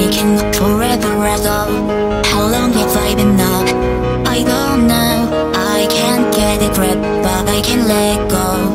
taking forever as all How long have I been up? I don't know. I can't get it right But I can let go.